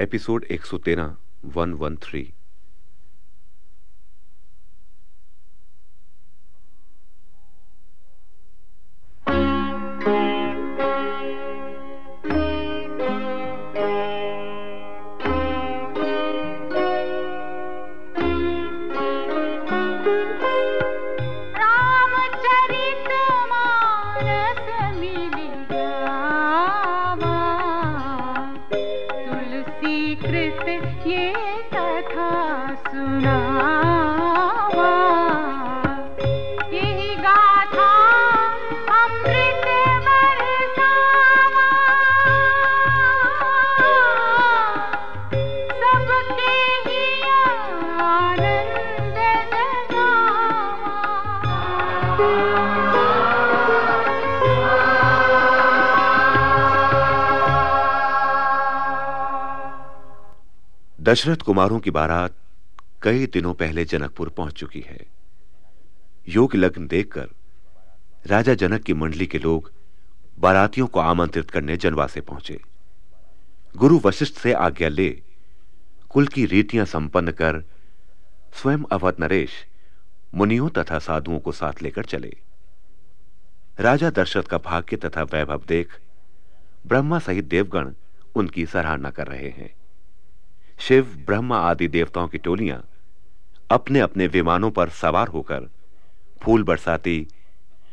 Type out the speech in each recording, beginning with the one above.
Episode 113 113 Dasharath कुमारों की बारात कई दिनों पहले जनकपुर पहुँच चुकी है। योग लग्न देखकर राजा जनक की मंडली के लोग बारातियों को आमंत्रित करने जनवा से पहुँचे। गुरु वशिष्ठ से आज्ञा ले कुल की रीतियाँ संपन्न कर स्वयं अवध नरेश मुनियों तथा साधुओं को साथ लेकर चले। राजा दशरथ का भाग्य तथा वैभव देख ब्रह्मा सहित देवगण उनकी सराहना कर रहे हैं। शिव, ब्रह्मा आदि देवताओं की टोलियाँ अपने अपने विमानों पर सवार होकर फूल बरसाती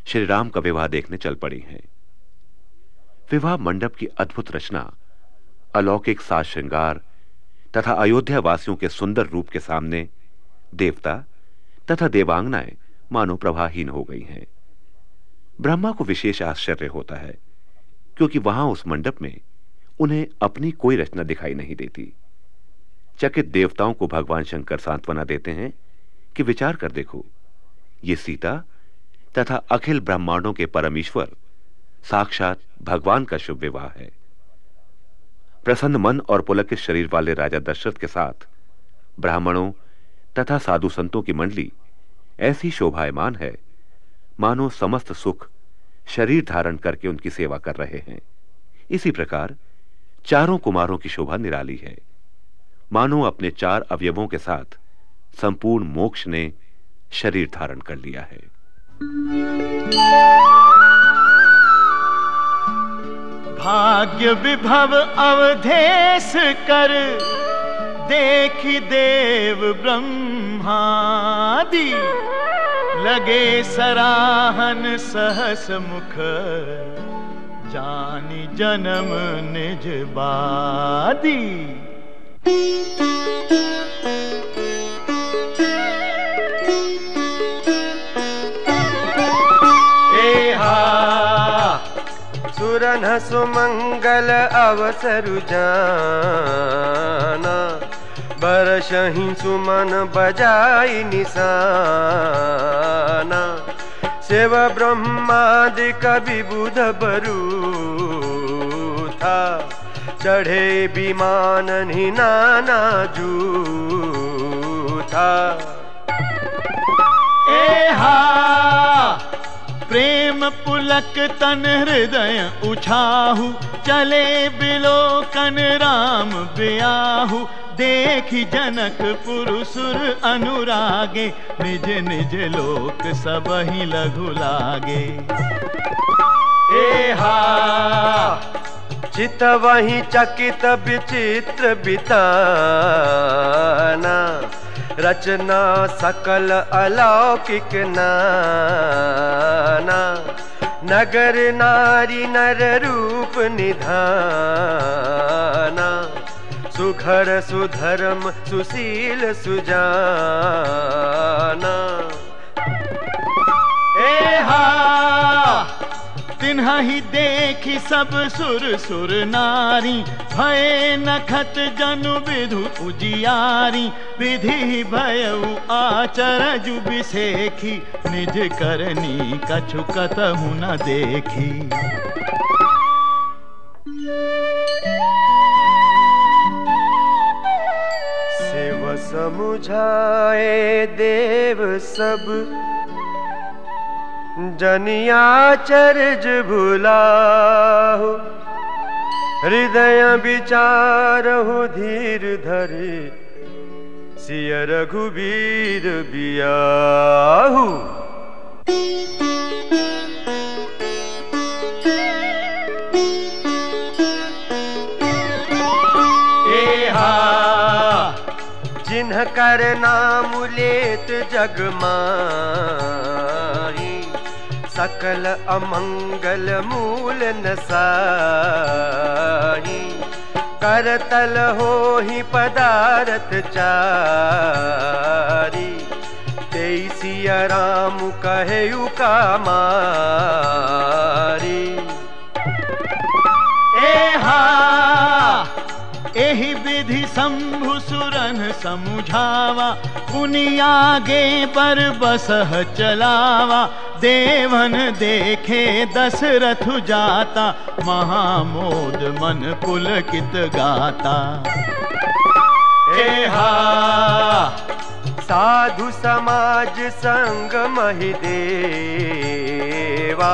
श्री राम का विवाह देखने चल पड़ी हैं। विवाह मंडप की अद्भुत रचना, अलौकिक साज श्रृंगार तथा अयोध्या वासियों के सुंदर रूप के सामने देवता तथा देवांगनाएँ मानो प्रभाहीन हो गई हैं। ब्रह्मा को विशेष आश्चर्य होता है, क्योंकि वहाँ उस मंडप में उन्हें अपनी कोई रचना दिखाई नहीं देती। चकित देवताओं को भगवान शंकर सांत्वना देते हैं कि विचार कर देखो, ये सीता तथा अखिल ब्रह्मांडों के परमेश्वर साक्षात भगवान का शुभ विवाह है। प्रसन्न मन और पुलकित शरीर वाले राजा दशरथ के साथ ब्राह्मणों तथा साधु संतों की मंडली ऐसी शोभायमान है, मानो समस्त सुख शरीर धारण करके उनकी सेवा कर रहे हैं। इसी प्रकार चारों कुमारों की शोभा निराली है। मानो अपने चार अवयवों के साथ संपूर्ण मोक्ष ने शरीर धारण कर लिया है। भाग्य विभव अवधेश कर, देखी देव ब्रह्मादि। लगे सराहन सहस मुख, जानी जन्म निज बादी। सुरन सुमंगल अवसर जाना बरसही सुमन बजाई निशाना। शिव ब्रह्मादि कवि बुध बरू चढ़े विमान नाना जूथा एहा प्रेम पुलक तन हृदय उछाहु चले बिलोकन राम ब्याहु। देखी जनक पुरुषुर अनुरागे निज निज लोक सब ही लघु लागे। एहा चित वही चकित विचित्र बिताना। रचना सकल अलौकिक नाना। नगर नारी नर रूप निधाना। सुघर सुधर्म सुशील सुजाना। एहा तिन्हा ही देखी सब सुर सुर नारी, भय नखत जनु विधु उजियारी। विधि भयउ आचरजु बिसेखी निज करनी कछु कतहु न देखी। शिव समुझाए देव सब जनिया चरज भुलाहो। हृदय विचारहु धीर धरे सिय रघुवीर बियाहू। जिन्ह कर नाम लेत जग माही सकल अमंगल मूल न नसाही। करतल हो ही पदारथ चारी। तेसिया राम कहे का मारी। ए हा एहि विधि शंभु सुरन समुझावा। पुनि आगे पर बसह चलावा। देवन देखे दशरथ जाता, महामोद मन पुलकित गाता। साधु समाज संग महि देवा,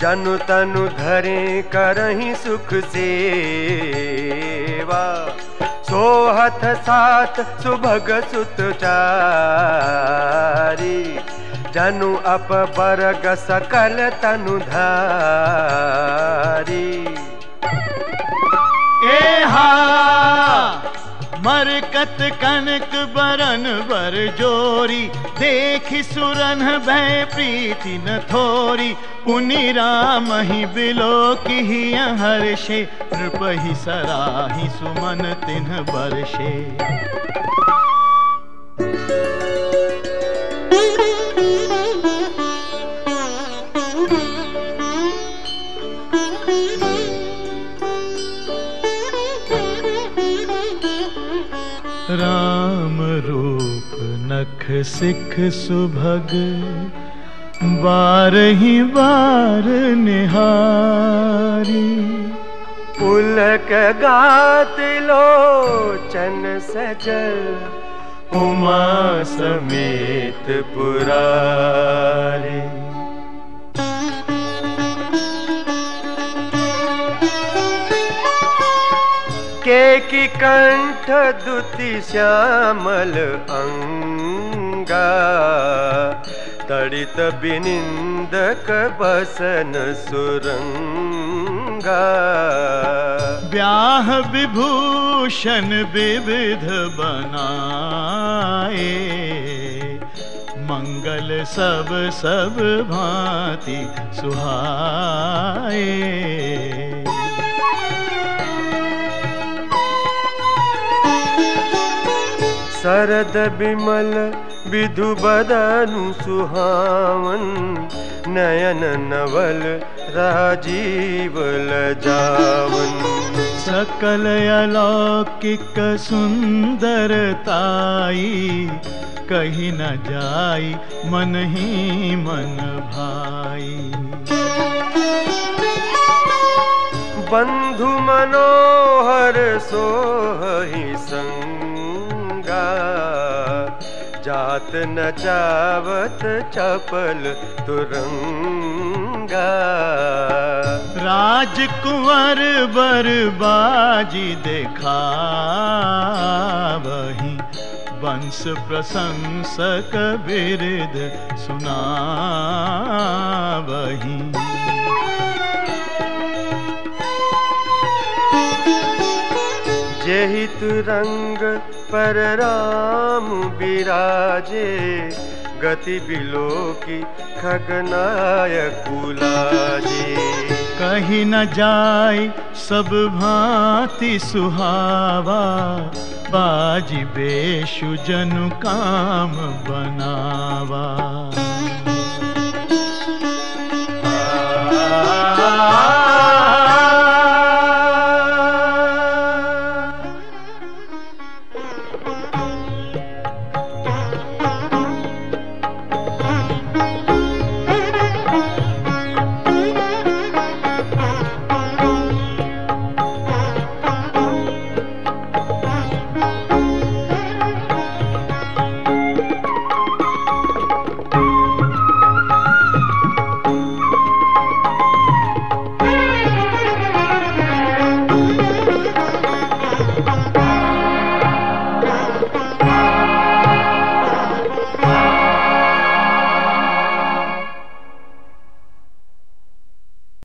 जनु तनु धरे करही सुख सेवा। सोहत साथ सुभग सुत चारी जनु अप बरग सकल तनु धारी। हा मरकत कनक बरन बर जोरी, देखि सुरन भय प्रीति न थोरी। पुनि राम ही बिलो की हर्षे नृपहि सराहि सुमन तिन्ह बरषे राम रूप नख सिख सुभग बार ही बार निहारी। पुलक गात लोचन सजल, उमा समेत पुरारी। के कंठ दुति श्यामल अंगा। तड़ित बिनिंदक बसन सुरंगा। ब्याह विभूषण विविध बनाए। मंगल सब सब भांति सुहाए। शरद विमल विधु बदनु सुहावन नयन नवल राजीव लजावन। सकल अलौकिक सुंदरताई कहीं न जाई मन ही मन भाई। बंधु मनोहर सोहि संगा जात न चावत चपल तुरंगा। राजकुंवर बरबाजी देखा वही वंश प्रशंसक बिरद सुना वही जेहि तुरंग पर राम विराजे गति बिलो की खगनाय कुलाजे कहीं न जाय सब भांति सुहावा बाजी बेशु जनु काम बनावा आ